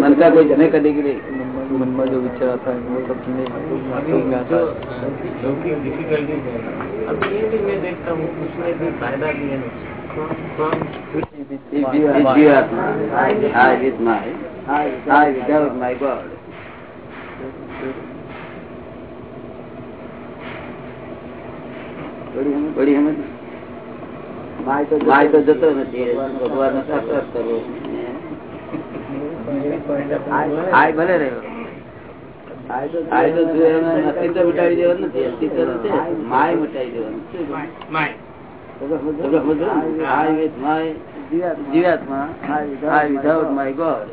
મનકા કોઈ જમે કદી કે નહીં મનમાં જો વિચાર થાય मतलब कि नहीं में आता है लौकिक डिफिकल्टी है अभी ये भी मैं देखता हूँ उसमें भी फायदा भी है If you if you are I with my I without my God. બડી સમજ માય તો જતો નથી ભગવાન નો સાક્ષાત કરવો આય ભલે રહ્યો. આય તો જો એમાં અસ્તિત્વ મિટાવી દેવાનું નથી અસ્તિત્વ નથી. માય મિટાવી દેવાનું. આય વિથ માય જીવાત્મા. Without my God.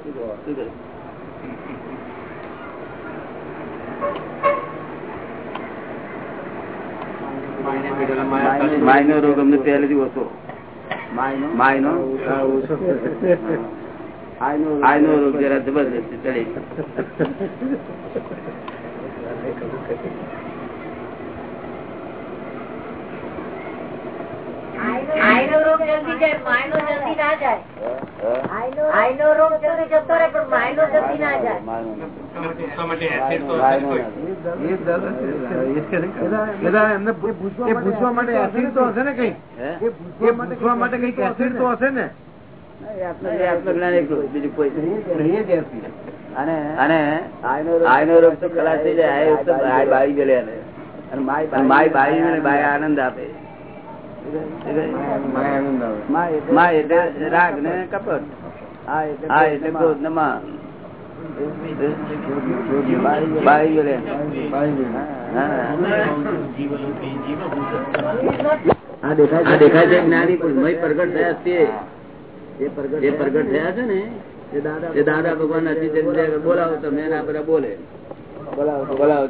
માય નો રોગ અમને પહેલેથી ઓછો. માય નો આય નો રોગ જરા જબરદસ્ત ચડે આઈનો રોગ જલ્દી જાય માયનો જલ્દી ના જાય આઈનો રોગ જલ્દી જતો રહે પણ માયનો જલ્દી ના જાય પૂછવા માટે એસિડ તો હશે ને કઈ? એ પૂછવા માટે કંઈક એસિડ તો હશે ને? આત્મજ્ઞાન એકલું બીજું કોઈ અને અને આયનો રોગ તો ખલાસ થઈ જાય આય તો ગયેલે અને માય માય બાળી બાય આનંદ આપે. માય એટલે રાગ ને કપટ. હા એટલે ક્રોધ ને માં બાળી ગયેલે આ દેખાય છે. જ્ઞાની મય પ્રગટ થયા તે જે પ્રગટ થયા છે ને? એ દાદા ભગવાન નથી બોલાવો. તમે એના બધા બોલે. બોલાવો. બોલાવો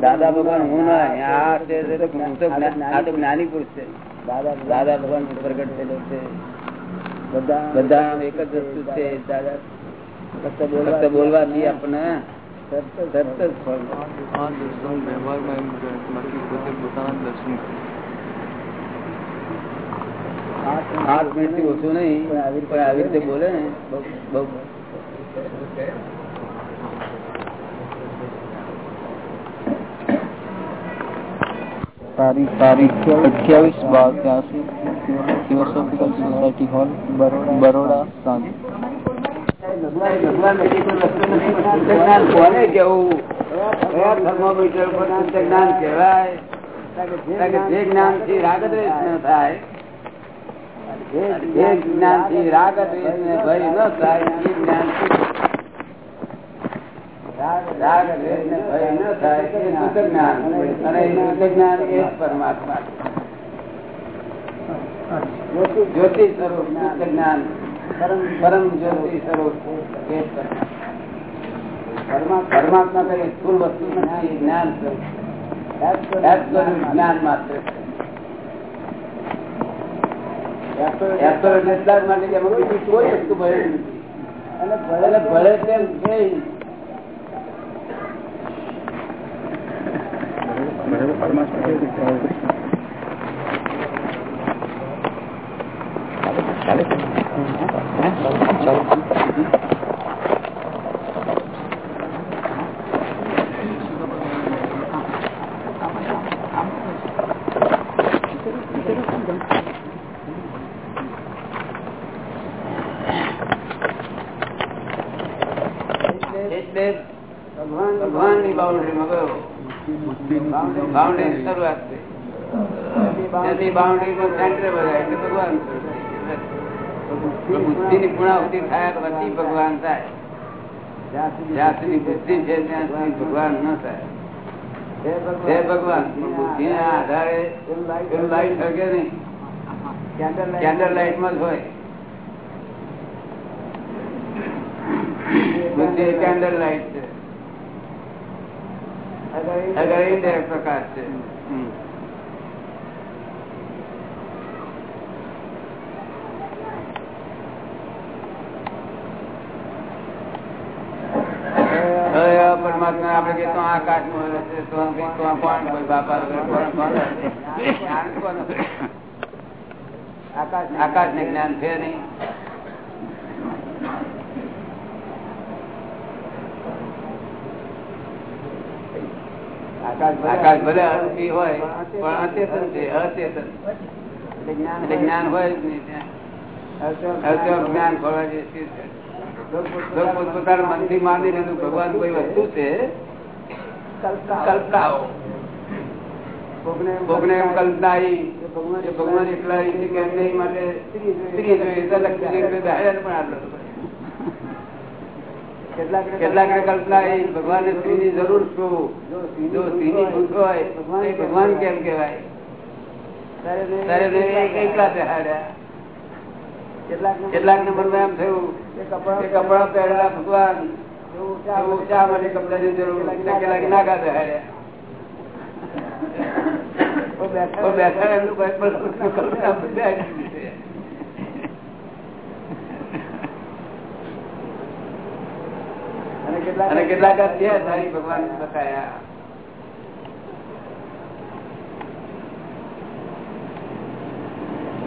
દાદા ભગવાન હું ના આ તો જ્ઞાની પુરુષ છે. દાદા ભગવાન પ્રગટ થયેલો છે. બધા બધા એક જ વસ્તુ છે દાદા. ફક્ત બોલવાથી આપણને તરત જ ફળ આ દર્શન વ્યવહારમાં એમ બાકી પોતે પોતાના દર્શન આઠ મિનિટથી ઓછું નહીં પણ આવી રીતે બોલે ને બહુ તારીખ તારીખ અઠ્યાવીસ બાર ત્યાંસી થિયોસોફિકલ સોસાયટી હોલ બરોડા સાંજ કોને કેવું થર્મોમીટર પર જ્ઞાન કહેવાય? જે જ્ઞાનથી રાગદ્વેષ થાય, જે જ્ઞાનથી રાગદ્વેષ ને ભય ન થાય, એ જ્ઞાન રાગદ્વેષ ને પરમાત્મા જ્ઞાન. પરમ જ્યોતિ સ્વરૂપ એ પરમાત્મા પરમાત્મા કઈ સ્થુલ વસ્તુ જ્ઞાન જ્ઞાન માત્ર એટલા જ માટે કે એમાં બીજી કોઈ વસ્તુ ભરેલી નથી અને ભલે ભલે તેમ છે એટલે ભગવાનની બાઉન્ડ્રીમાં ગયો બાઉન્ડ્રી શરૂઆત થઈ. બાઉન્ડ્રી નું સેન્ટર બધા એટલે ભગવાન બુદ્ધિ ની પૂર્ણાવૃત્તિ થાય પછી ભગવાન થાય. જ્યાં સુધી બુદ્ધિ છે ત્યાં સુધી ભગવાન ન થાય. ભગવાન. બુદ્ધિ ના આધારે લાઈટ શકે નહીં? કેન્ડલ લાઈટમાં જ હોય. બુદ્ધિ કેન્ડલ લાઈટ છે. અગર ઇન્ડિરેક્ટ પ્રકાશ છે પરમાત્મા પરમાત્મા આપણે કે તો આકાશનું હશે તો આમ કંઈક તો આ કોણ કોઈ બાપા વગર કોણ કોણ હશે? જ્ઞાન કોનું હશે? આકાશ ને જ્ઞાન છે નહીં આકાશ ભલે અરૂપી હોય પણ અચેતન છે અચેતન. જ્ઞાન હોય જ નહીં ત્યાં. જ્ઞાન ખોળવા જે છે જો પોતપોતાના મનથી માની લીધું ભગવાન કોઈ વસ્તુ છે કલ્પનાઓ કલ્પના ભગવાન કે માટે સ્ત્રી જોઈએ. લક્ષ્મી એટલે પણ આટલો. કેટલાક ને કલ્પના એ ભગવાન સ્ત્રી ની જરૂર શું? જો સ્ત્રી ની ભૂખ હોય ભગવાન કેમ કેવાય કેટલાક ને મનમાં એમ થયું. કે કપડા પહેરેલા ભગવાન. શા માટે કપડા ની જરૂર. કેટલાક નાગા બેહાડ્યા. તો બેઠા એમનું કલ્પના બેહાડી દીધી છે. અને કેટલાક છે સારી ભગવાન બતાયા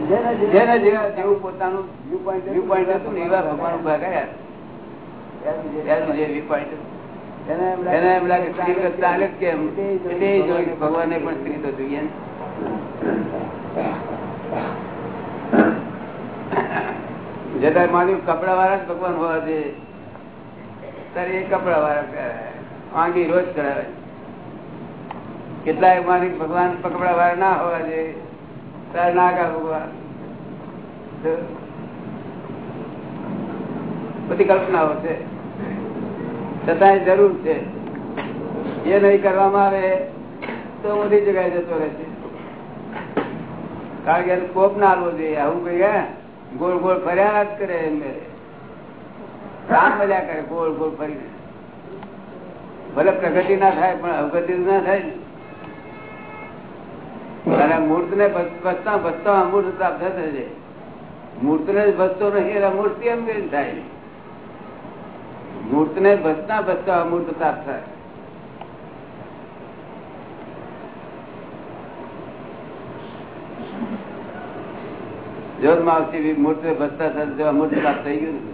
જેને જેવા જેવું પોતાનું વ્યૂ પોઈન્ટ હતું ને એવા ભગવાન ઊભા કર્યા. ભગવાને પણ સ્ત્રી તો જોઈએ ને. માન્યું કપડા વાળા જ ભગવાન હોવા જોઈએ. ત્યારે એ કપડા વાળા. વાંગી રોજ કરાવે કેટલાય મારી ભગવાન કપડા વાળા ના હોવા જોઈએ. ત્યારે ના કા ભગવાન. બધી કલ્પનાઓ છે. છતાંય જરૂર છે. એ નહીં કરવામાં આવે તો બધી જગ્યાએ જતો રહે છે. કારણ કે કોપ ના આવવો જોઈએ. આવું કઈ ગોળ ગોળ ફર્યા જ કરે એમ મળ્યા કરે, ગોળ ગોળ ફરીને ભલે પ્રગતિ ના થાય, પણ અવગતિ ના થાય મૂર્ત ને બસતા બસતા અમૂર્ત પ્રાપ્ત થશે મૂર્ત ને બસતો નહીં એટલે મૂર્તિ એમ કેમ થાય? મૂર્ત ને ભસતા બસતા અમૂર્ત પ્રાપ્ત થાય. જોરમાં આવતી મૂર્ત ને ભસતા થતા અમૂર્ત પ્રાપ્ત થઈ ગયું ને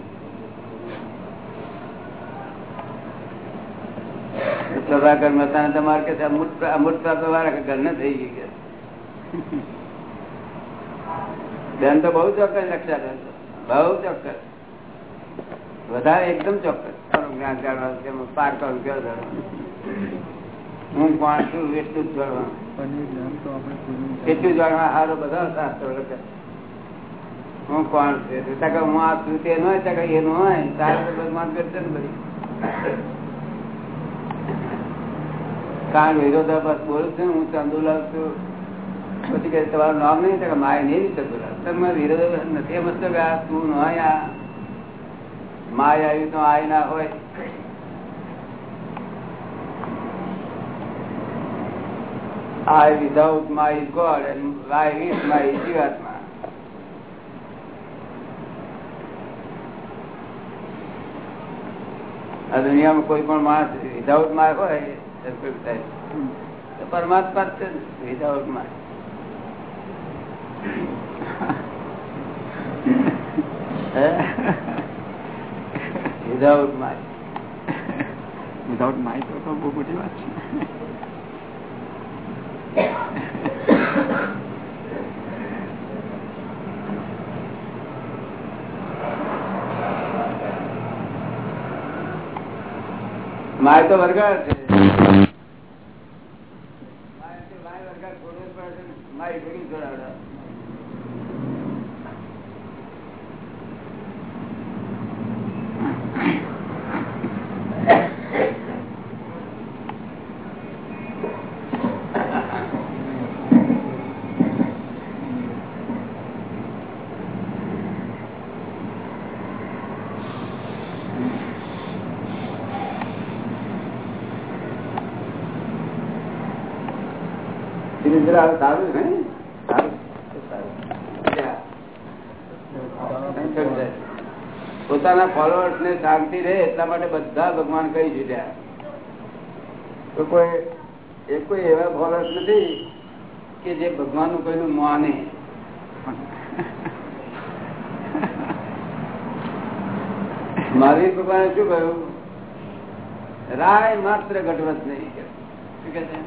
પ્રભાકર મહેતા તમારે કે અમૃત પ્રાપ્ત વાળા ઘર ને થઈ ગઈ કે. બેન તો બહુ ચોક્કસ રક્ષા બેન બહુ ચોક્કસ. વધારે એકદમ ચોક્કસ. જ્ઞાન જાણવાનું પાર કરવું કયો. હું કોણ છું એટલું જ જાણવાનું. એટલું જાણવા સારો બધા શાસ્ત્રો લખે. હું કોણ છું? હું આ છું તે ન હોય એનું હોય. તારે તો ભગવાન કરશે ને બધી કારણ વિરોધાભાસ બોલું છું હું ચંદુલાલ છું. પછી કે તમારું નામ નહીં કે માય નહીં ચંદુલાલ. વિરોધાભાસ નથી મતલબ કે આ તું ન માય આવ્યું તો આય ના હોય. I without my is God and I with my is Jivatma. આ દુનિયામાં કોઈ પણ માણસ વિધાઉટ માય હોય તો પરમાત્મા જ છે without my without my without mic તો બહુ મોટી વાત છે માય તો વર્ગાર છે Thank you. પોતાના ફોલોઅર્સ ને શાંતિ રહે એટલા માટે બધા ભગવાન કહી દીધા તો કોઈ એ કોઈ એવા ફોલોઅર્સ નથી કે જે ભગવાનનું કોઈનું માને. મહાવીર ભગવાને શું કહ્યું? રાય માત્ર ઘટવત નહીં શું કે છે?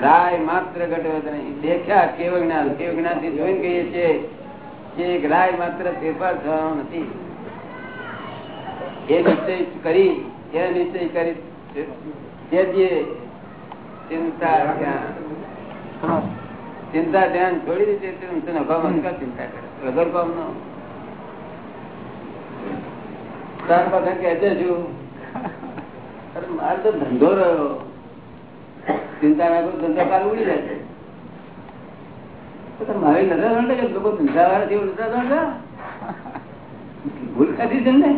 રાય માત્ર ઘટવત નહીં. દેખ્યા કેવ જ્ઞાન કેવ જ્ઞાનથી જોઈને કહીએ છીએ એક રાય માત્ર ફેરફાર થવાનો નથી. એ નિશ્ચય કરી એ નિશ્ચય કરી તે ચિંતા ધ્યાન. છોડી દીધી નફામાં ચિંતા કરે? વગર કામ નો ચાર વખત કહેતો છું અરે મારે તો ધંધો રહ્યો. ચિંતા કરું, ધંધો કાલ ઉડી જાય તો મારી નજર રંડે કે લોકો ધંધા વાળા થી ઉડતા રંડા ભૂલ ખાધી છે ને?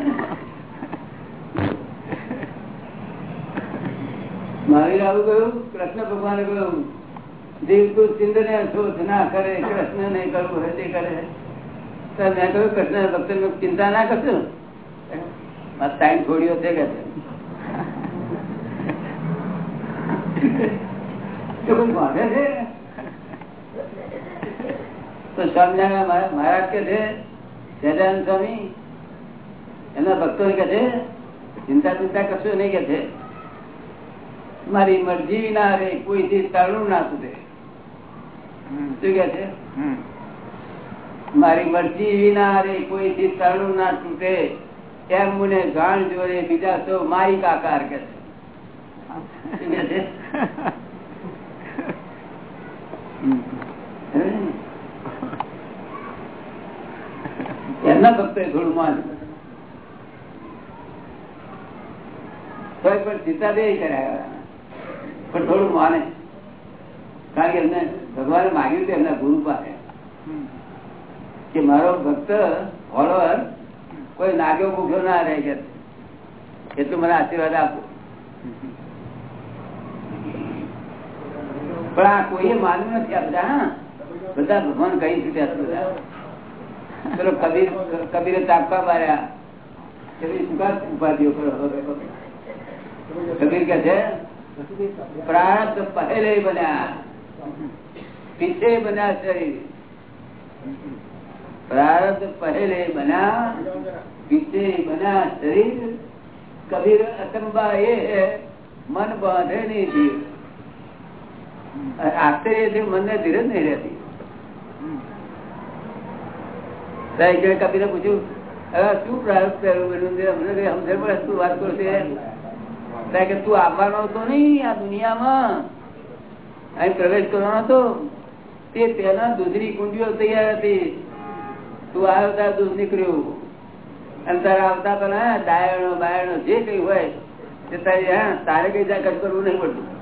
મારી આવું કહ્યું, કૃષ્ણ ભગવાને કહ્યું, જીવ તું ચિંતન શોધ ના કરે, કૃષ્ણ નહીં કરવું હજી કરે. મેં કહ્યું કૃષ્ણ ભક્ત ચિંતા ના કરશું? ટાઈમ છોડ્યો છે કે કોઈ વાંધે છે? તો સ્વામિનારાયણ મહારાજ કે છે સહેજાનંદ સ્વામી એના ભક્તો કે છે ચિંતા ચિંતા કશું નહીં કે છે. મારી મરજી ના રે કોઈ થી તાળું ના સુધે શું કે છે? મારી મરજી વિના રે કોઈ થી તાળું ના તૂટે. એમ મને ગાણ જોડે બીજા તો મારી કાકાર કે છે શું કે છે એમના ભક્તો થોડું માન પણ ચિંતા બે કર્યા પણ થોડું માને. કારણ કે એમને ભગવાને માગ્યું હતું એમના ગુરુ પાસે. કે મારો ભક્ત ફોલોઅર કોઈ નાગ્યો ભૂખ્યો ના રહે કે એટલું મને આશીર્વાદ આપો. પણ આ કોઈએ માન્યું નથી આ બધા બધા ભગવાન કહી છૂટ્યા બધા કબીર ચાપકા માર્યા. કબીર કે બન્યા, પીછે બન્યા શરીર. બના પીછે બના શરીર. કબીર અસંબા એ મન બાંધે નહીં જીવ. આશ્ચર્ય છે, મનને ધીરજ નહીં રહેતી. કબીરે પૂછ્યું, હવે શું પ્રયોગ કર્યો? છે અમને કઈ સમજણ પડે શું વાત કરશે? કે, તું આવવાનો હતો નહીં આ દુનિયામાં. અહીં પ્રવેશ કરવાનો હતો. તે પહેલા દૂધની કુંડીઓ તૈયાર હતી. તું આવ્યો તાર દૂધ નીકળ્યું. અને તારે આવતા પેલા ડાયણો, બાયણો જે કઈ હોય, તે તારી, હા, તારે કઈ ત્યાં કટ કરવું નહીં પડતું.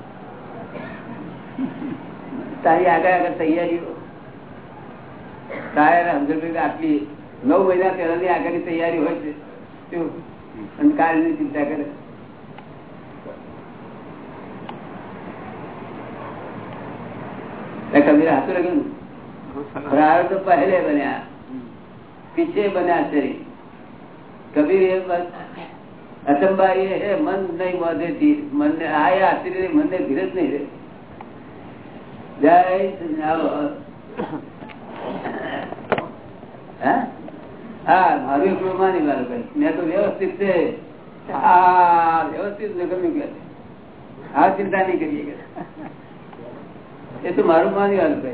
તારી આગળ આગળ તૈયારીઓ. તારે આટલી નવ મહિના પહેલાની આગળની તૈયારી હોય છે. અને કાળની ચિંતા કરે. કબીર હાથું લખ્યું પહેલે બન્યા. પીછે બન્યા શરીર કબીર એ હે મન નહીં વધે ધીર મન ને આ આશ્ચર્ય મન ને ધીરજ નહીં રે. જય હા? મારું માની મારું કઈ તો વ્યવસ્થિત છે. હા હા, ચિંતા નહીં કરીએ એ તો મારું માની કહે.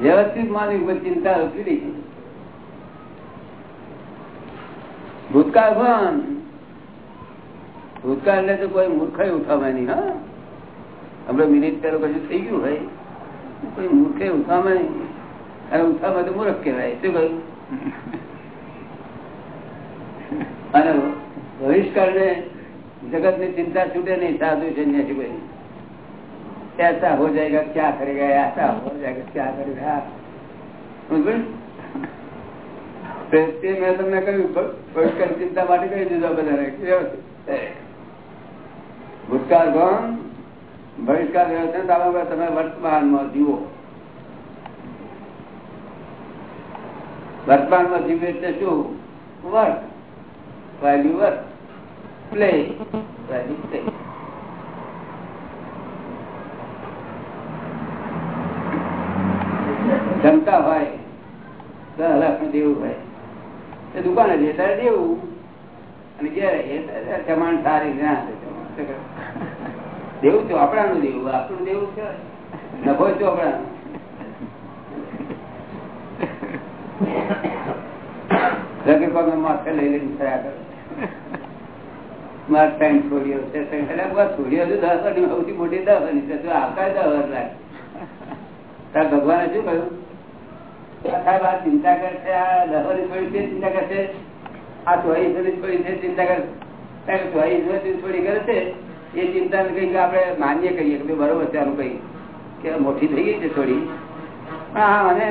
વ્યવસ્થિત માની ઉપર ચિંતા ઉતરી રહી ભૂતકાળ પણ. ભૂતકાળ એટલે તો કોઈ મૂર્ખાઈ ઉઠાવવાની, હા? હમણાં મિનિટ પેલો કશું થઈ ગયું હોય કોઈ મૂર્ખે ઉઠાવવા નહીં અને ઉઠાવવા તો મૂર્ખ કહેવાય શું કહ્યું અને ભવિષ્યકાળ ને जगत में चिंता छूटे नहीं साधु सन्यासी भाई ऐसा हो जाएगा क्या करेगा ऐसा हो जाएगा क्या करेगा તે મેં તમને કહ્યું ભવિષ્યકાળ ચિંતા માટે કહી દીધા બધા ભૂતકાળ ગણ ભવિષ્યકાળ વ્યવસ્થા તમે વર્તમાનમાં જીવો. વર્તમાનમાં જીવે એટલે શું? Work. Value work play value play જમતા હોય, દસ લાખ દેવું હોય. એ દુકાને જે તારે દેવું અને ઘેર જમાણ સારી ના દેવું આપણાનું દેવું, આપણું દેવું છે. નફો રગી પગ માથે લઈ લઈને થયા કરે. તો દસ વાની મોટી દસ વાની છે આવતા દસ તાર ભગવાને શું કહ્યું? સાહેબ, આ ચિંતા કરશે, આ દવાની છોડી છે, ચિંતા કરશે? આ ચોઈ છોડી છોડી છે, ચિંતા કરશે ચોઈ છોડી કરે છે? એ ચિંતા કઈ આપણે માન્ય કહીએ કે બરોબર છે આનું કઈ કે મોટી થઈ ગઈ છે થોડી. હા, અને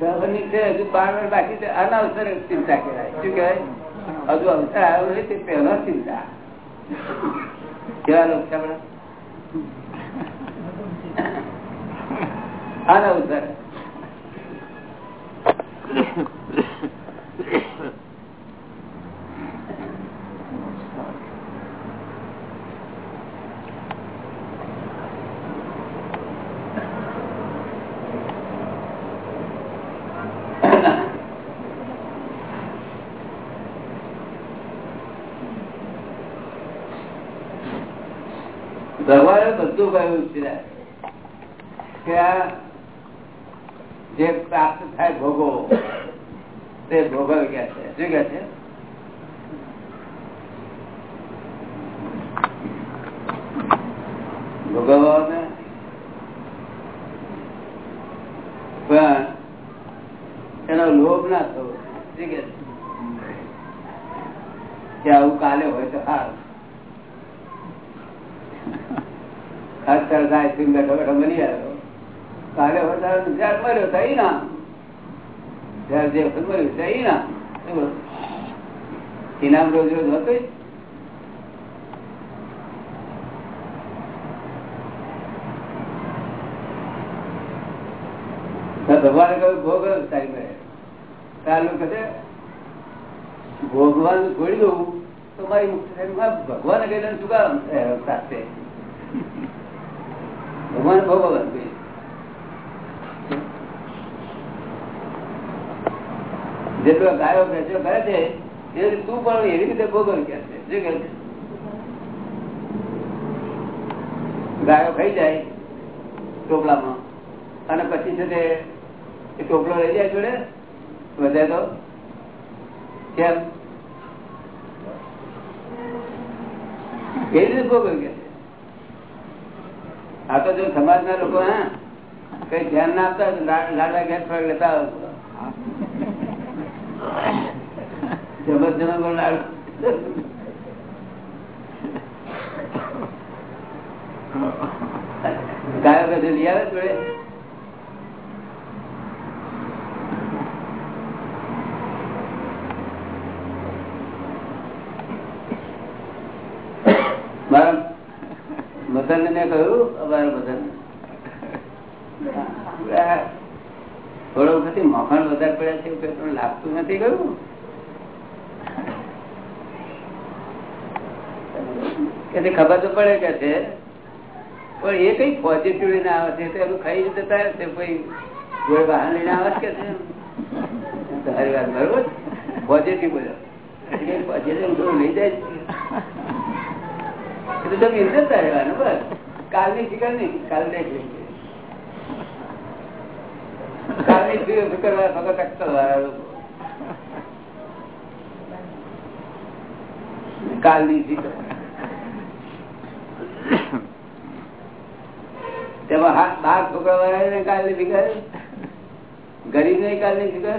દવાની છે, હજુ બાર વાર બાકી છે, અનવસર ચિંતા કહેવાય. શું કહેવાય? હજુ અવસર આવ્યો નથી, તે પહેલો ચિંતા. કેવા લોકો છે આપણા? અનવસર ભગવાને બધું કહ્યું છે. કે જે પ્રાપ્ત થાય ભોગો, તે ભોગવ કે છે? ભોગવવાને? પણ એનો લોભ ના થવો. શું કે આવું કાલે હોય તો સારું થાય સિંહ બેઠો બેઠો મળી આવ્યો કાલે વધારે જયારે મર્યો થઈ ના. જયારે જે વખત મર્યું થઈ ના. ઇનામ રોજ રોજ હતું ભગવાને કહ્યું, ભોગ સારી મળે છોડી દઉં. તો મારી મુક્તિ ભગવાને કહી શું કામ? સાથે. ભગવાન ભોગવવાનું જેટલો ગાયો ભેંસો કરે છે, એ તું પણ એવી રીતે ભોગવ કે છે? ગાયો ખાઈ જાય ટોપલામાં અને પછી છે તે એ ટોપલો લઈ જાય જોડે? વધે તો? કેમ? એવી રીતે ભોગવ કે આ તો જો સમાજ ના લોકો, હા? કઈ ધ્યાન ના આપતા લાડવા ગેસ ફરક લેતા જબરજસ્ત લાડુ. ગાયો કદે લઈ આવે જોડે મારા મદન ને કહ્યું? અમારા મદન થોડો વખત મખણ વધારે પડ્યા છે લાગતું નથી કે ખબર તો પડે કે છે. પણ એ કઈ પોઝિટિવ લઈને આવે છે? તો એનું ખાઈ જતા છે? કોઈ કોઈ વાહન લઈને આવે કે છે? તમારી વાત બરોબર? પોઝિટિવ બોલો. પોઝિટિવ લઈ જાય તો બસ. કાલની ફિકર નહીં, કાલ દેખ કાલની બાર છોકરા વાળા કાલની ફિકર? ગરીબ ને કાલની ફિકર?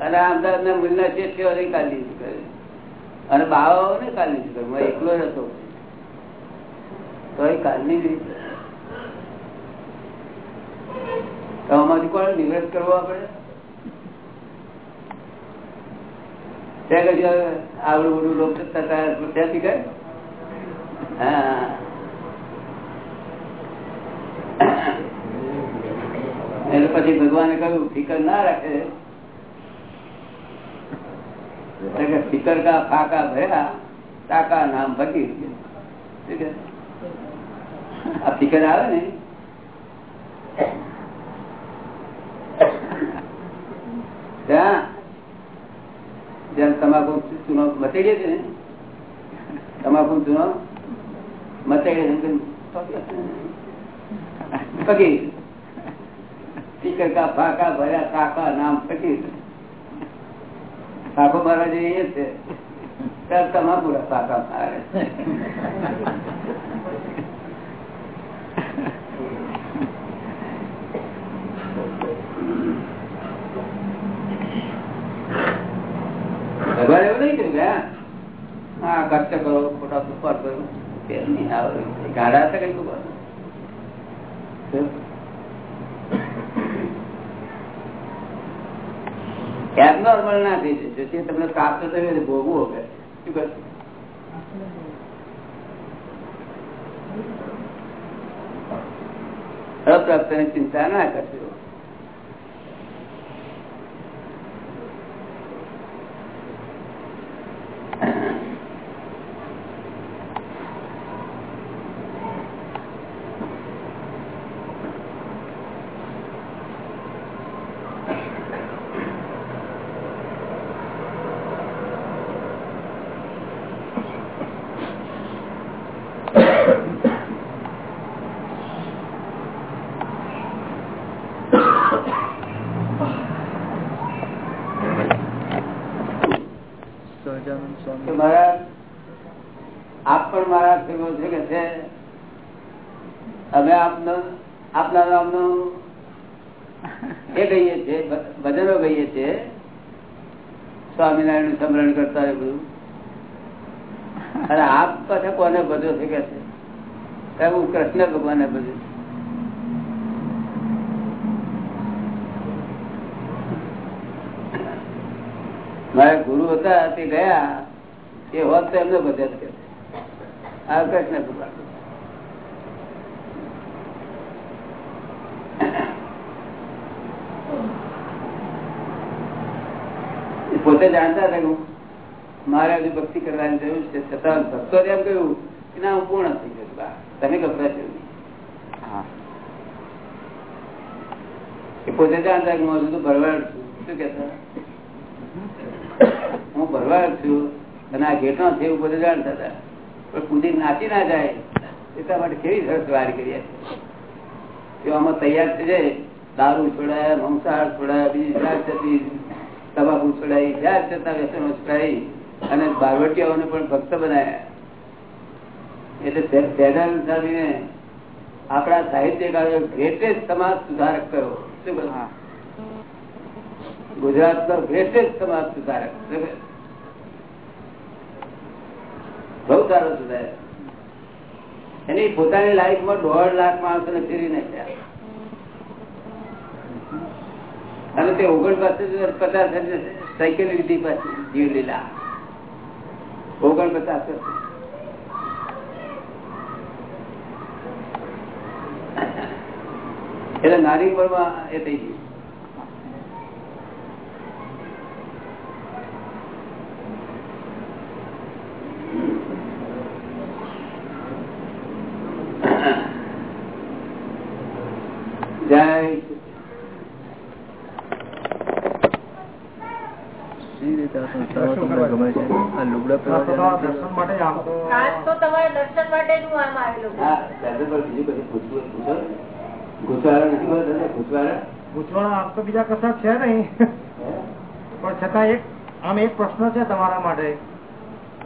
અને અમદાવાદ ના મૂલના શેઠીઓ કાલની ફિકર. અને બાવાઓ ને કાલની ફિકર. એકલો જ હતો. એટલે પછી ભગવાને કહ્યું ફિકર ના રાખે. ફિકર કા ફાકા ભયા ટાકા નામ ભગી? આ ફિકર આવે ને. ત્યાં જેમ તમાકુ ચૂનો મચેડીએ છે ને. તમાકુ ચૂનો મચેડીએ છે ફિકર કા ફાકા ભર્યા કાકા નામ ફકી આખો મારા જે એ છે તમાકુ પાકા મારે. ભગવાન એવું નહીં થયું કે હા, ખર્ચ કરો ખોટા સુપાર કરો. ગાડા હતા કઈ લોકો એબનોર્મલ ના થઈ જશે તમને પ્રાપ્ત થયું ભોગવું હવે. શું કરશો અપ્રાપ્તની ચિંતા ના કરશો સહજાનંદ કે સ્વામી મારા આપ પણ મારા ભેગો છે કે છે અમે આપનો આપના નામનો એ કહીએ છીએ ભ- ભજનો કહીએ છીએ સ્વામિનારાયણનું કરતા બધું. અને આપ પાસે કોને ભજો છે કે છે? હું કૃષ્ણ ભગવાને બધું મારા ગુરુ હતા, તે ગયા. એ હોત તો એમને બધા આ કૃષ્ણ ભગવાન એ પોતે જાણતા હતા કે હું- મારે હજુ ભક્તિ કરવાની જરૂર છે. છતાં ભક્તો એમ કહ્યું કે ના હું પૂર્ણ થઈ ગયો તમે ગભરાશો નહીં. પોતે જાણતા કે હું હજુ તો ભરવાડ છું. શું કેતા હું ભરવાડ છું અને આ ઘેટો છે એવું પોતે જાણતા હતા. પણ કુદી નાચી ના જાય. એટલા માટે કેવી સરસ વાર કરીએ આમાં તૈયાર થઈ જાય. દારૂ છોડાયા મંસાહાર છોડાયા બીજી જાત જતી તમાકુ છોડાઈ જાત જતા વ્યસનો છોડાઈ અને બારવટીયાઓને પણ ભક્ત બનાયા. એટલે ફેડરલ સ્વામીને આપણા સાહિત્યકારો ગ્રેટેસ્ટ સમાજ સુધારક કયો શું કહ્યું? ગુજરાત નો ગ્રેટેસ્ટ સમાજ સુધારક? બહુ સારો સુધારક. એની પોતાની લાઈફમાં દોઢ લાખ માણસો ને ફેરી નાખ્યા અને તે ઓગણ પાસે પચાસ સાયકલ લીધી લીલા ઓગણ પચાસ વર્ષે. એટલે નાની ઉંમરમાં એ થઈ ગયું જય સી રીતે આ સંસ્થામાં તમને ગમે છે આ લુગડા પહેરવા દર્શન માટે જ આમ તો ખાસ તો તમારા દર્શન માટે જ હું આમ આવેલો છું. હા દાદા પર બીજું કશું પૂછવું હોય પૂછો ઘૂસવાડા નથી બોલતા દાદા, ઘૂસવાડા? પૂછવાના આમ તો બીજા કશા છે નહીં પણ છતાં એક આમ એક પ્રશ્ન છે તમારા માટે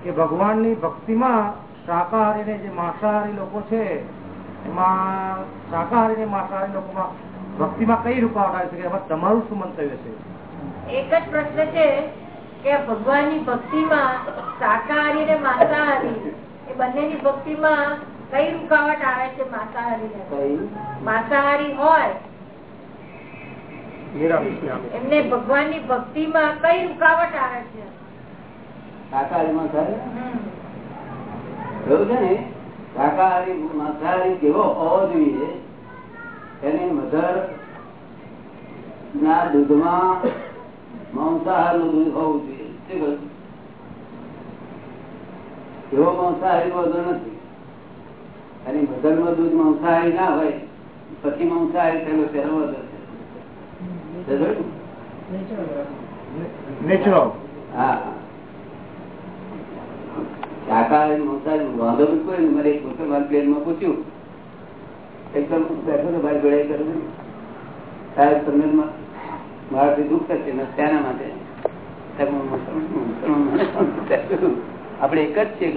કે ભગવાનની ભક્તિ માં શાકાહારી ને જે માંસાહારી લોકો છે એમાં શાકાહારી ને માંસાહારી લોકોમાં ભક્તિમાં કઈ રૂપાવટ આવી એમાં તમારું શું મંતવ્ય છે એક જ પ્રશ્ન છે કે ભગવાનની ભક્તિમાં શાકાહારી ને માંસાહારી એ બંનેની ભક્તિમાં કઈ રૂકાવટ આવે છે માંસાહારી માંસાહારી હોય. એમને ભગવાનની ભક્તિમાં કઈ રૂકાવટ આવે છે? છે ને શાકાહારી માંસાહારી કેવો હોવો જોઈએ એની મધર ના દૂધમાં માંસાહારનું દૂધ હોવું જોઈએ. એવો માંસાહારી વધુ નથી. અને મધરમાં દૂધ માંસાહારી ના હોય પછી માંસાહારી થયેલો તેનો વધુ પૂછ્યું. એકદમ બેઠો તો ભાઈ જોડે કર્યું સાહેબ તમને મા- મારાથી દુઃખ થશે ને શાના માટે આપણે એક જ છે.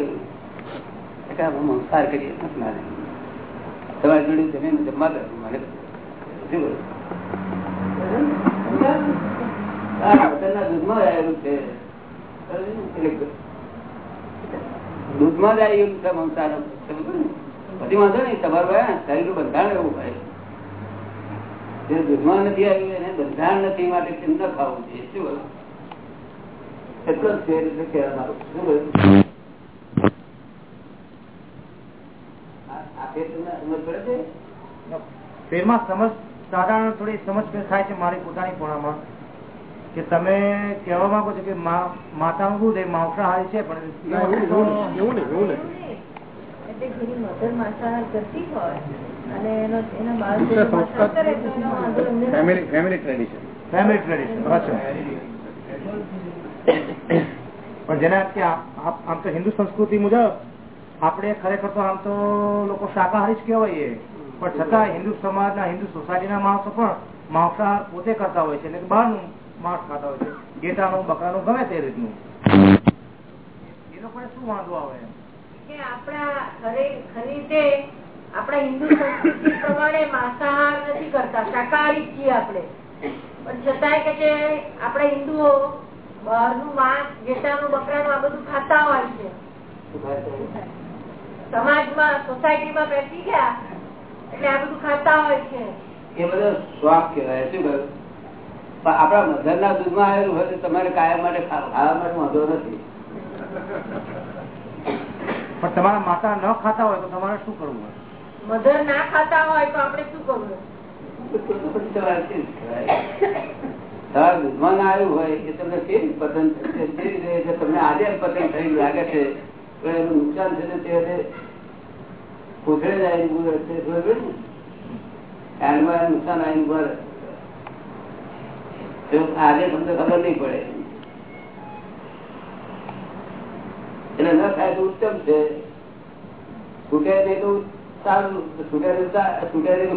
કે આપણે કરીએ. તમારી જોડે જમીન જમવા. મને શું દૂધમાં આવેલું છે દૂધમાં જ આવેલું છે મંસાહાર સમજો ને? પછી વાંધો નહીં, તમારું ભાઈ શરીરનું બંધારણ એવું હોય જે દૂધમાં નથી આવ્યું બંધારણ નથી માટે તેમ ન ખાવું જોઈએ શું બોલો? એટલો જ છે એટલે કહેવા શું બોલું? આ- આ ફેર તમને સમજ પડે છે? ફેરમાં સમજ સાધારણ થોડી સમજ થાય છે મારી પોતાની પોણામાં કે તમે કહેવા માંગો છો કે મા- માતાનું દૂધ એ માંસાહારી છે? પણ એવું નહીં. એટલે જેની મધર માંસાહાર કરતી હોય family family tradition family tradition પણ જેના કે આ- આ- આમ તો હિન્દુ સંસ્કૃતિ મુજબ આપણે ખરેખર તો આમ તો લોકો શાકાહારી જ કહેવાય પણ છતાં હિન્દુ સમાજના હિન્દુ સોસાયટીના માણસો પણ માંસાહાર પોતે કરતા હોય છે એટલે બહારનું માંસ ખાતા હોય છે. ગેટાનું બકરાનું ગમે તે રીતનું. એ લોકોને શું વાંધો આવે? કે આપણા ખરે- ખરી રીતે આપણા હિન્દુ સંસ્કૃતિ પ્રમાણે માંસાહાર નથી કરતા શાકાહારી છીએ આપણે. પણ છતાંય કે છે આપણે હિન્દુઓ બહારનું માંસ ઘેટાનું બકરાનું આ બધું ખાતા હોય છે. સમાજમાં સોસાયટીમાં બેસી ગયા એટલે આ બધું ખાતા હોય છે. એ બધો શોખ કહેવાય શું કહ્યું? પણ આપણા મધરના દૂધમાં આવેલું હોય તો તમારે કાયમ માટે ખાવા માટે વાંધો નથી. પણ તમારા માતા ન ખાતા હોય તો તમારે શું કરવું હોય? મધર ના ખાતા હોય તો આપણે શું કરવું તમારે આવ્યું હોય કે તમને કેવી પતંગ તમને આજે પતંગ થઈ લાગે છે? એનું નુકસાન છે તે પૂછડે જાય ને? નુકસાન આવીને ભરે. આજે તમને ખબર નહીં પડે. એટલે ન થાય તો ઉત્તમ છે. છૂટે નહીં તો?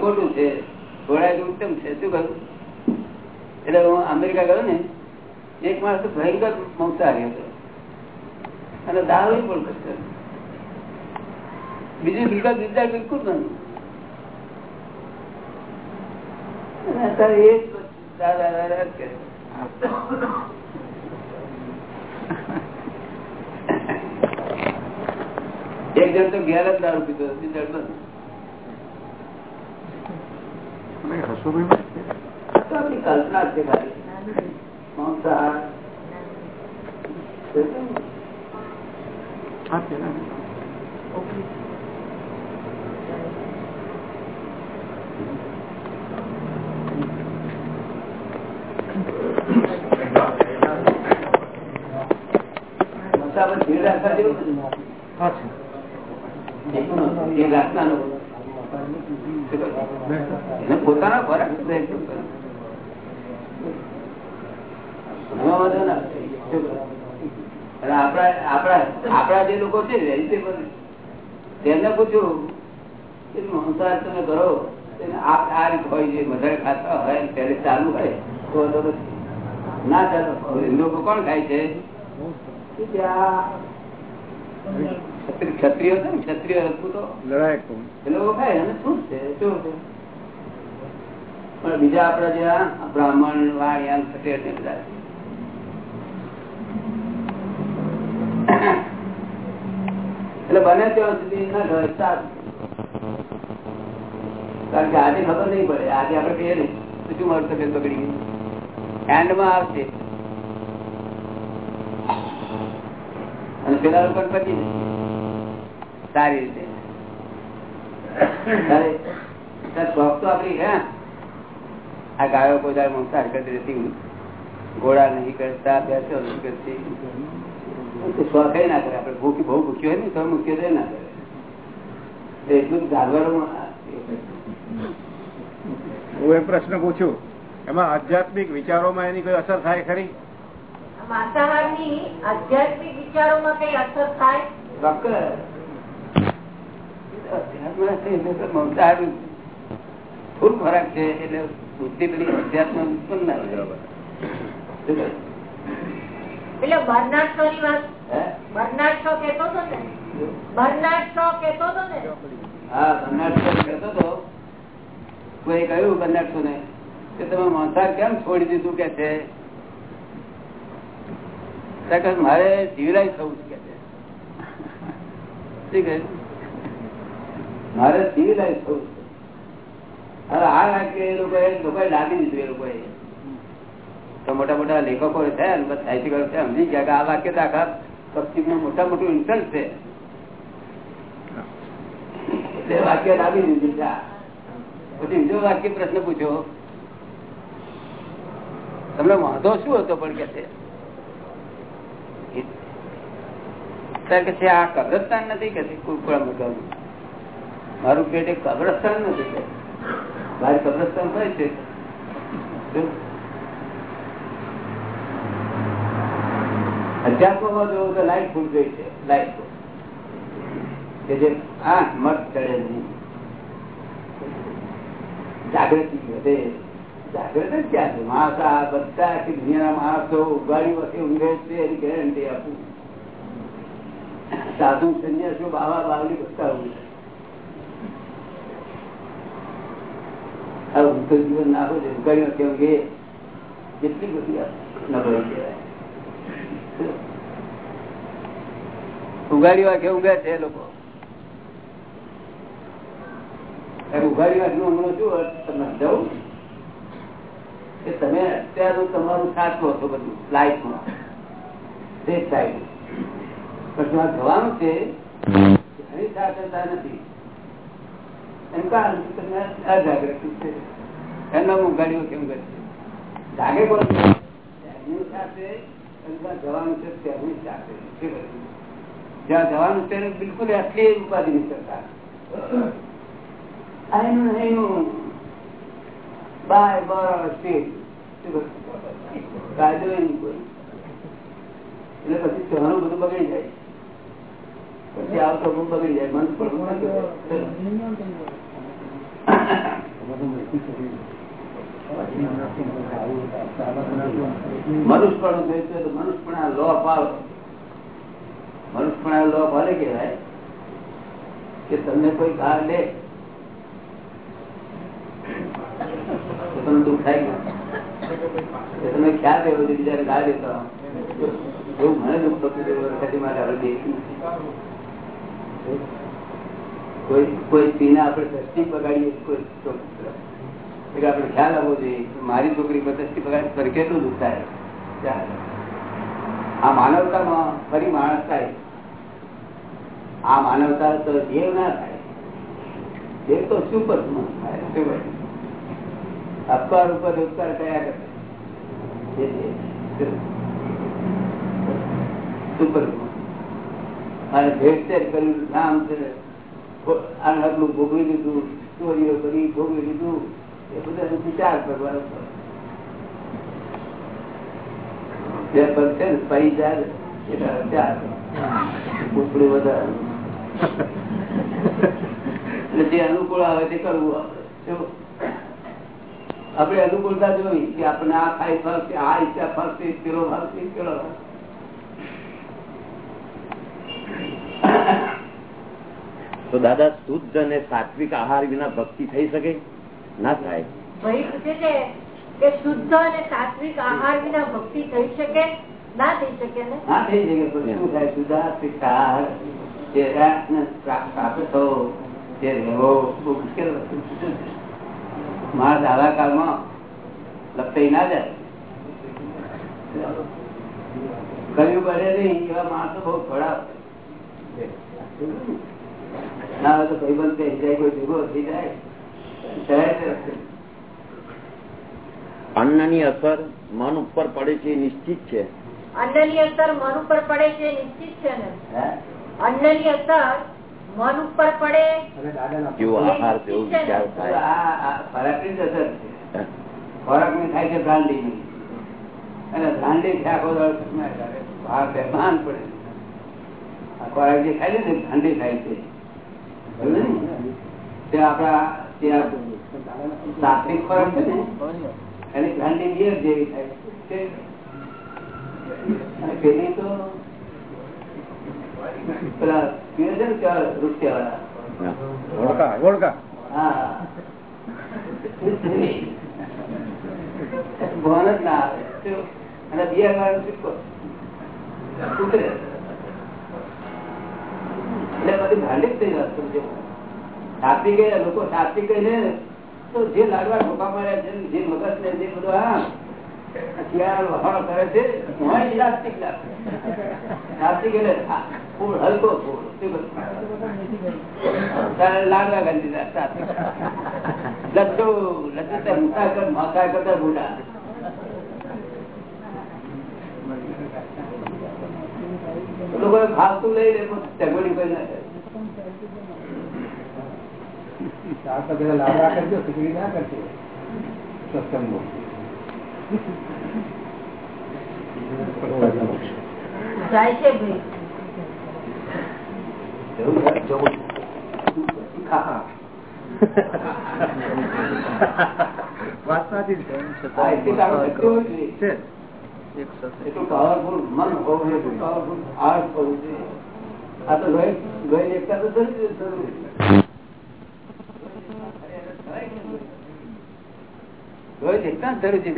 ખોટું છે. છોડાય ઉત્તમ છે. શું કહ્યું એટલે હું અમેરિકા ગયો ને, એક માણસ ભયંકર મંસાહારી હતો. અને દારૂ પણ કરતો બીજું બીજા બીજા બિલકુલ અને અત્યારે એ દાદા કરે એક જણ તો ઘેર જ દારૂ પીતો હતો, બીજા જણ બંધ. તો આપણી કલ્પના જ છે ખાલી માંસાહાર. માંસાહાર પર ભીડ રાખવા જેવું નથી. અચ્છા એ રાખનારો. એને પોતાનો ફરક આપણા જે લોકો છે વેજીટેબલ આ રીત હોય છે ખાતા હોય ત્યારે ચાલુ હોય, તો ના ચાલો. લોકો કોણ ખાય છે? ક્ષત્રિય ક્ષત્રિય છે ને? ક્ષત્રિય રજપૂતો લડાયક એ લોકો ખાય શું છે? શું છે? પણ બીજા આપડા જે બ્રાહ્મણ વાણિયા ક્ષત્રિય ને બધા. એટલે બને ત્યાં સુધી ના ઘર સારું. કારણ કે આજે ખબર નહીં પડે આજે આપડે કહીએ ને તો શું મારું તબિયત બગડી ગઈ એન્ડમાં આવશે. અને પેલા લોકો પતી જશે સારી રીતે. તારે તારે શોખ તો આપડી હે. આ ગાયો કોઈ મમતા હરકત કરતી નથી. ઘોડા નહીં કરતા બેસો નહીં કરતી. શોખ ના કરે. આપડે ભૂખ બહુ ભૂખ્યો હોય ને તો મુખ્ય છે ના કરે. એટલું જાનવરોમાં હું એ પ્રશ્ન પૂછું. એમાં આધ્યાત્મિક વિચારોમાં એની કોઈ અસર થાય ખરી? આધ્યાત્મિક વિચારોમાં કઈ અસર થાય ચોક્કસ અધ્યાત્મ એટલે તો મમતા ફૂલ ખોરાક છે એટલે બુદ્ધિ પેલી અધ્યાત્મ ઉત્પન્ન ના થાય. શું? એટલે ની વાત હે? શો કેતો હતો ને બર્નાડ શો કેતો હતો ને હા કર્ણાટક કહેતો હતો કોઈ કહ્યું કર્ણાટક ને કે તમે માંસાહાર કેમ છોડી દીધું કે છે મારે જીવરાય થવું છે કે છે શું કહ્યું? મારે જીવરાય થવું હવે આ વાક્ય એ લોકોએ લોકોએ દાબી દીધું એ લોકોએ. તો મોટા મોટા લેખકો થયા બધા સાહિત્યકારો સમજી ગયા કે આ વાક્ય તો આખા મોટા મોટું ઇન્સલ્ટ છે. એટલે વાક્ય દાબી દીધું છે પછી બીજો વાક્ય પ્રશ્ન પૂછ્યો. તમને વાંધો શું હતો પણ કે છે? કે છે આ કબ્રસ્તાન નથી કે કોઈ કુકડા મુકાનું મારું પેટ એક કબ્રસ્તાન નથી મારી કબ્રસ્તાન હોય છે? અધ્યાત્મમાં લાઈટ ફૂટ ગઈ છે. લાઈટ કે જે આંખ ક્યાં છે માણસ આ બધા આખી માણસો ઉગાડી વખતે છે એની ગેરંટી આપું. સાધુ, સંન્યાસીઓ બાવા, બાવલી બધા ઊંઘે. આ ઊંઘતો જીવન નાખો છે ઉગાડી વખતે ઊંઘે કેટલી બધી આ કહેવાય. કે તમે અત્યારે તમારું સાચવો છો બધું, લાઈફમાં. તે સાઈડ આ જવાનું છે, એની સાચવતા નથી. તમે છે? એમના વાંખે ઊંઘે છે? જાગે કોણ? જવાનું છે તેમની બિલકુલ આટલી ઉપાધિ ની સરકાર. એનું એનું. બાય સ્ટેટ કાયદો એ નહીં કોઈ. એટલે પછી સહનું બધું બગડી જાય. પછી આવતો બગડી જાય. મન પણ મનુષ્યપણું જોઈતું હોય તો મનુષ્યપણા લો પાડો મનુષ્યપણા લો ભલે કહેવાય કે તમને કોઈ ગાળ લે તો તમને દુઃખ થાય ને કે તમે ખ્યાલ રહ્યો છે બીજાને ગાળ દેતા એવું મને દુઃખ થતું હતું એ વખતે મારે હવે દેખ્યું નથી. કોઈ કોઈ સ્ત્રીને આપણે દ્રષ્ટિ બગાડીએ કોઈ એટલે આપણે ખ્યાલ આવવો જોઈએ મારી છોકરી પર દ્રષ્ટિ પર કેટલું દુઃખ થાય. આ માનવતામાં ફરી માણસ થાય. આ માનવતા તો દેવ ના થાય. દેવ તો સુપર થાય. અપકાર ઉપર ઉપકાર કયા કરે? સુપર અને ભેટ કર્યું નામ છે. આટલું ભોગવી લીધું, ચોરીઓ કરી, ભોગવી લીધું, એ બધા વિચાર કરવાનો જે અનુકૂળ આવે તે કરવું આપણે. અનુકૂળતા જોઈ કે આપણે આ ખાઈ ફરશે આ ઈચ્છા ફરશે પેલો ફરશે પેલો ફરશે. તો દાદા શુદ્ધ અને સાત્વિક આહાર વિના ભક્તિ થઈ શકે? ના થાય. ભાઈ પૂછે છે કે શુદ્ધ અને સાત્વિક આહાર વિના ભક્તિ થઈ શકે? ના થઈ શકે ને? હા થઈ શકે શું થાય? સુધા શિક્ષા જે પ્રાપ્ત થવો જે રહેવો બહુ મુશ્કેલ વસ્તુ છે. માણસ કાળમાં લપટાઈ ના જાય. કર્યું બને નહીં એવા માણસો બહુ થોડા ના હોય તો ભાઈબંધ થઈ જાય કોઈ જુગો થઈ જાય. અન્નની અસર મન ઉપર પડે છે નિશ્ચિત છે. અન્નની અસર મન ઉપર પડે છે નિશ્ચિત છે ને? અન્નની અસર મન ઉપર પડે આહાર તેવો વિચાર થાય. આ આ ખોરાકની અસર છે. ખોરાકની થાય છે બ્રાન્ડીની અને બ્રાન્ડી થી આખો બહાર બેભાન પડે. આ ખોરાક જે ખાય છે ને બ્રાન્ડી થાય છે? તે આપણા સાત્વિક ખોરાક છે ને એની બ્રાન્ડી બિયર જેવી થાય. અને પેલી તો પેલા પીવે છે ને રૂપિયા ઓળખા ઓળખા હા. ભાન જ ના આવે. અને બિયર વાળો ઉતરે. એટલે બધી ભાંડી થઈ વસ્તુ છે સાચી ગયા લોકો સાચી કહીને તો જે લાડવા ઠોકા માર્યા છે, જે મગજ ને જે બધું, હા શિયાળ વહાણો કરે છે હું નાસ્તિક નાસ્તિક એટલે હલકો? તારે લાડવા કરી દીધા બુડા લોકો ખાતું લઈ લે પણ ચગોડી કરી નાખે. લાવડા કરજો ખીચડી ના કરજો સત્સંગમાં જાય છે ભાઈ. એવું થાય, જવું. હા. વાત સાચી છે. એક મન હોવું જોઈએ, હોવું જોઈએ. આ તો એકતા તો જરૂરી એકતા જરૂરી.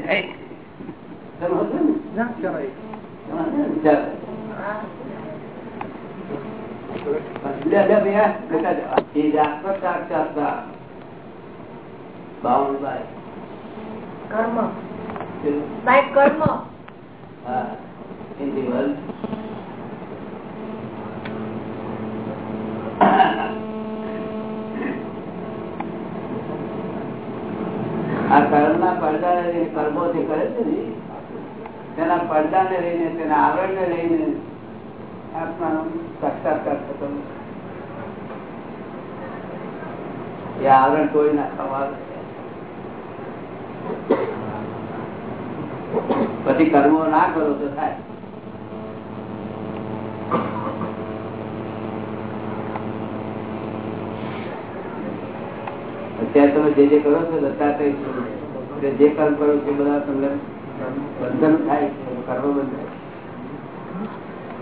એ આત્મ સાક્ષાત્કાર. બાવનભાઈ. કર્મ. કર્મ હા. In the world. આ કર્મના પડદાને લઈને કર્મો જે કરે છે ને? તેના પડદાને લઈને, તેના આવરણને લઈને આત્માનો સાક્ષાત્કાર થતો. એ આવરણ કોઈ ના આવે છે. પછી કર્મો ના કરો તો થાય. અત્યારે તમે જે જે કરો છો દત્તા જે કર્મ કરો છો બધા તમને બંધન થાય કર્મ બંધ થાય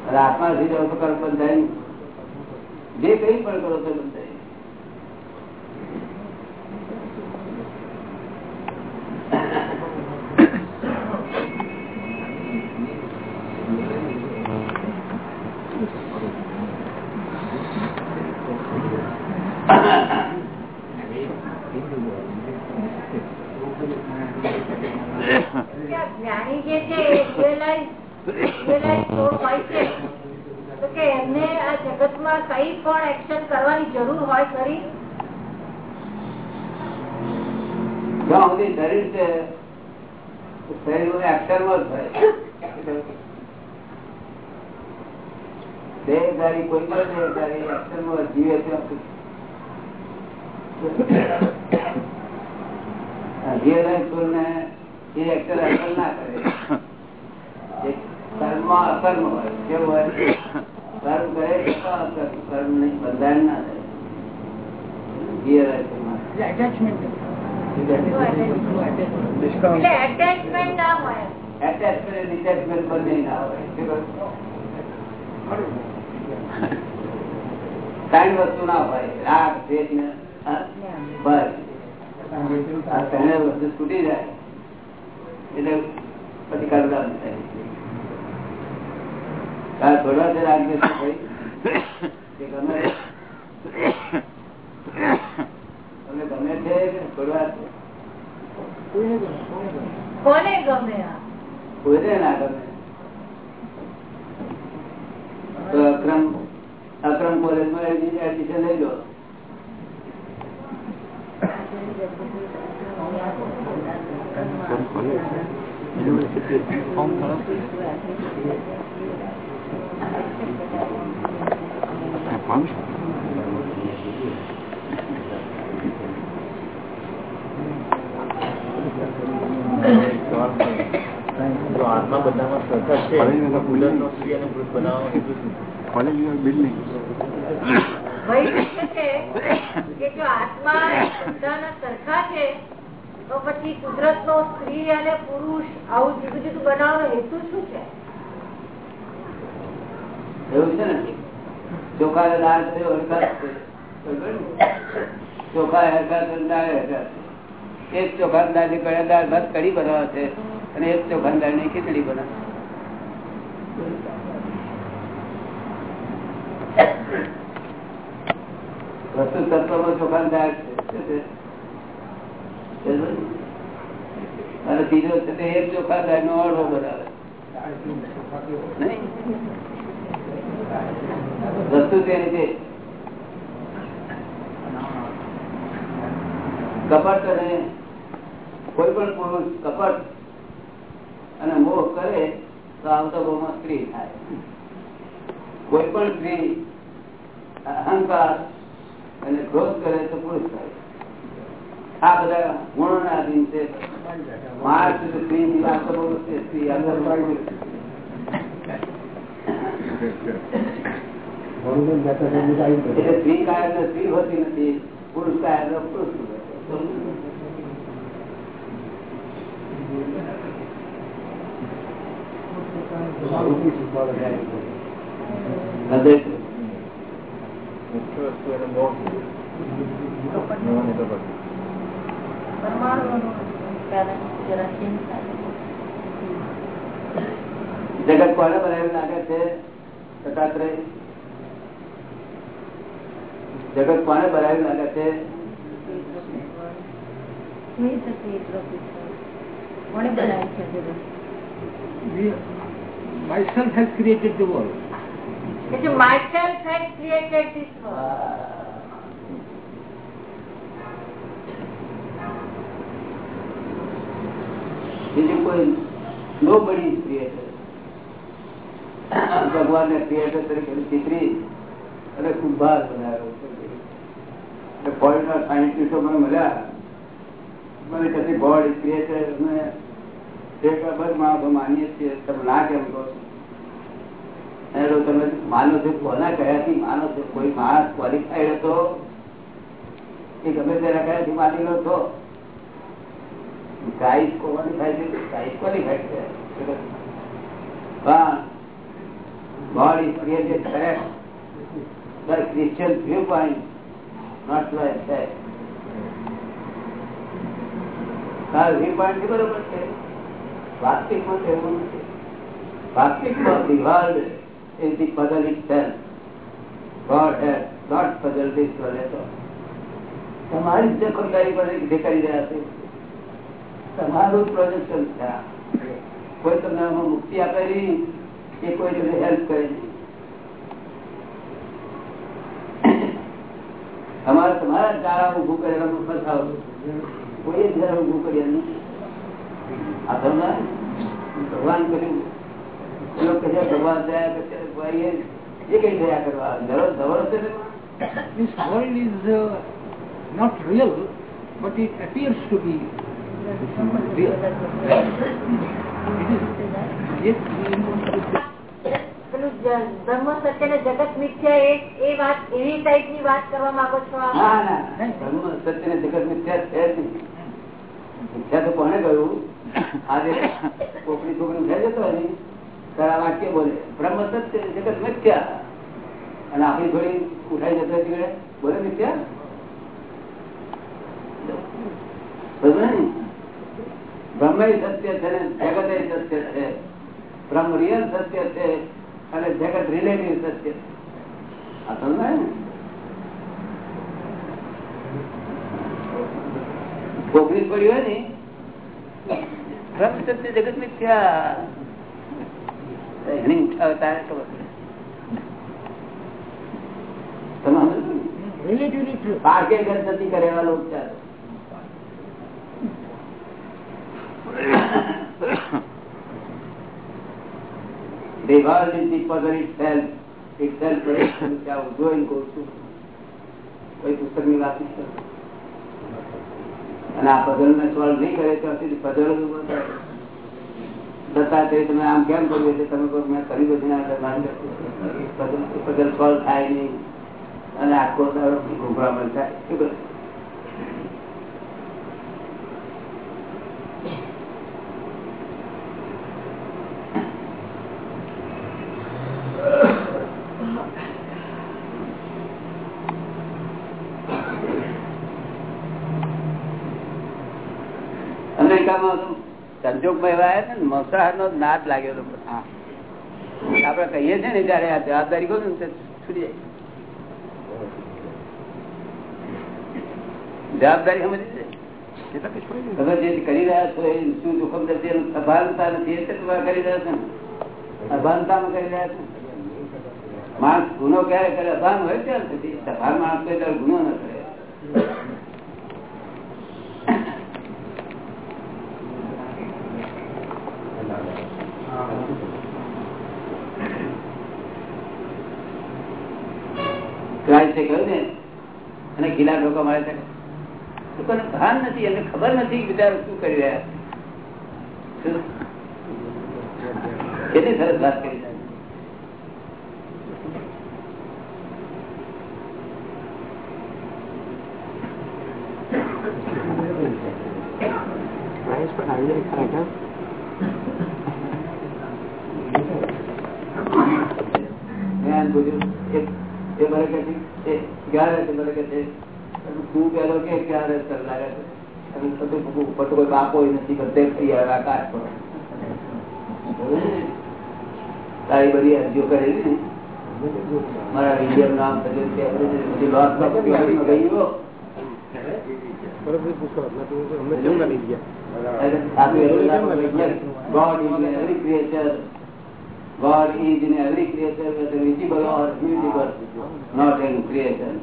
અને આત્મા જાઓ કર્મ બંધ થાય જે કઈ પણ કરો છો બંધ થાય કે આ જ્ઞાની જે છે એ realize- realize soul હોય છે તો કે એમને આ જગતમાં કઈ પણ એક્શન કરવાની જરૂર હોય ખરી જ્યાં સુધી શરીર છે તો શરીર એક્શનમાં જ થાય દેહધારી કોઈ પણ દેહધારી એક્શનમાં જીવે છે. સુધી. આ realize soul ને એ એક્શન અસર ના કરે. હોય કેવું હોય? કર્મ કરે તો કર્મ નહીં બંધારણ ના થાય. Realize soul માં. એટલે attachment ના હોય. અને detachment બંને ના હોય. વસ્તુ ના હોય. રાગ ભેદ ને. વસ્તુ છૂટી જાય. એટલે પછી તારે થોડા છે રાગ ગમે તમને ગમે છે કોને ગમે આ? કોઈને ના ગમે તો અક્રમ અક્રમ કોલેજમાં એડમિશન લઈ લો Thank you. પૂછે છે કે જો આત્મા બધાના સરખા છે તો પછી કુદરત નો સ્ત્રી અને પુરુષ આવું જુદું જુદું બનાવવાનો હેતુ શું છે? એવું છે ને? ચોખા દાળ ચોખા હરકત દાળ હરકત એક ચોખા દાળ દાળ ભાત કઢી બનાવે અને એક ચોખા દાળની ખીચડી બનાવે વસ્તુ તત્વમાં ચોખા ની દાળ છે તે એક ચોખા દાળ નો ઓળો બનાવે નહીં? વસ્તુ તે રીતે કપટ અને કોઈ પણ પુરુષ કપટ અને મોહ કરે તો આવતા ભાવમાં સ્ત્રી થાય. કોઈ પણ સ્ત્રી અહંકાર અને ક્રોધ કરે તો પુરુષ થાય. આ બધા ગુણો ના આધીન છે માર્ગ સ્ત્રી આવતો બહુ સ્ત્રી હોતી નથી પુરુષ કાયમ પુરુષ. જગત કોને બનાવ્યું લાગે છે? દત્તાત્રેય જગત કોને બનાવ્યું લાગે છે? કોણે બનાવ્યું છે જગત? myself has created the world. જે myself had created this world. બીજું કોઈ નો બડી ક્રિએટર ભગવાન ને ક્રિએટર તરીકે ચિત્રી અને કુંભાર બનાવ્યો છે ફોરેનર સાયન્ટિસ્ટો મને મળ્યા મને કદી ગોડ ક્રિએટર અમે એક બસ માણસો ક્વોલિફાઈડ એ ગમે છો Christ qualified છે. પણ viewpoint, not like that. તાર viewpoint થી તમારી જ કરી રહ્યા છે. તમારું પ્રોજેક્શન છે. કોઈ તમને આમાં મુક્તિ આપેલી કે કોઈ તમને હેલ્પ કરેલી તમારે તમારા ચારા ઉભું કરેલા ફસાવો કોઈ જરા ઉભું કર્યા નહીં આ તમને ભગવાન કર્યું લોકો કહે ભગવાન દયા ભાઈ એ કઈ દયા કરવા ધરો છે This world is uh, not real, but it appears to be real. Yes, બ્રહ્મ સત્ય ને જગત મિથ્યા એ એ વાત એવી ટાઈપની વાત કરવા માંગો છો આપ? ના ના ધર્મ સત્ય ને જગત મિથ્યા છે નહીં. મિથ્યા તો કોને કહ્યું આજે કોકડી છોકરી થઈ જતો ને, ત્યારે વાક્ય બોલે. બ્રહ્મ સત્ય જગત મિથ્યા. અને આપણી થોડી ઉઠાઈ જતો હતી બોલે મિથ્યા? બ્રહ્મ સત્ય છે ને જગત સત્ય છે. બ્રહ્મ રિયલ સત્ય છે, અને જગત રિલેટિવ સત્ય છે. આ સમજાય ને કોકરી પડી હોય ને. બ્રહ્મ સત્ય જગત મિથ્યા. એની ઉઠાવે તારે ખબર સમજો છો ને? નથી કરે itself. Itself production છે આવું જોઈને કહું છું. કોઈ પુસ્તકની વાત નથી કરતો. અને આ પઝલ ને સોલ્વ નહીં કરે તો પઝલ છતાં તે તમે આમ કેમ કર્યું છે? તમે કહો મેં કરી બધી ના મારી સોલ્વ થાય નહીં. અને આખો દાડો ઘૂંઘરામણ થાય શું કરે? સંજોગમાં એવા આવ્યા છે ને મંસાહાર નો નાદ લાગ્યો હતો આપડે કહીએ છીએ ને ત્યારે આ જવાબદારી કહું ને છૂટી જાય. જવાબદારી સમજી છે? તમે જે કરી રહ્યા છો એ શું જોખમ નથી એનું અભાનતા નથી. એટલે તમે કરી રહ્યા છો ને. અભાનતામાં કરી રહ્યા છો માણસ ગુનો ક્યારે કરે? અભાન હોય ત્યારે સુધી સભાન માણસ હોય ત્યારે ગુનો ન કરે. ક્રાઇસ્ટે કહ્યું ને અને ગીલા લોકો મળે છે. લોકોને ભાન નથી, એમને ખબર નથી બીજા શું કરી રહ્યા છે. કેટલી સરસ વાત કરી છે. મેં એમ પૂછ્યું, એ- એ મને કહે છે, એ ક્યારે છે? મને કહે છે, તું પહેલો કે ક્યારે સર લાગે છે? અને બધું ઉપર તો કોઈ બાપો નથી બધે ફરી આવે આકાશ પર તારી બધી અરજીઓ કરેલી મારા વીડિયો નામ બધી લોસ પ્રોપર્ટી વાળીમાં ગઈ હો. એટલે સાધુ એવું ના બોલે. God is in every creature. Whether visible or invisible, not in creation.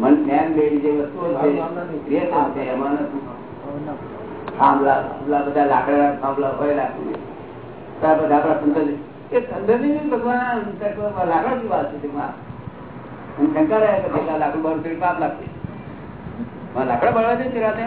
મન મેળી જે વસ્તુઓ છે ક્રિએશન છે એમાં નથી. થાંભલા થાંભલા બધા લાકડા થાંભલા હોય લાકડું ત્યાર બધા આપણા સંતો એ અંદર ભગવાન. લાકડા શું વાત છે હું શંકા રહ્યા કે લાકડું બળ પાપ લાગશે. લાકડા બળવા છે રાતે.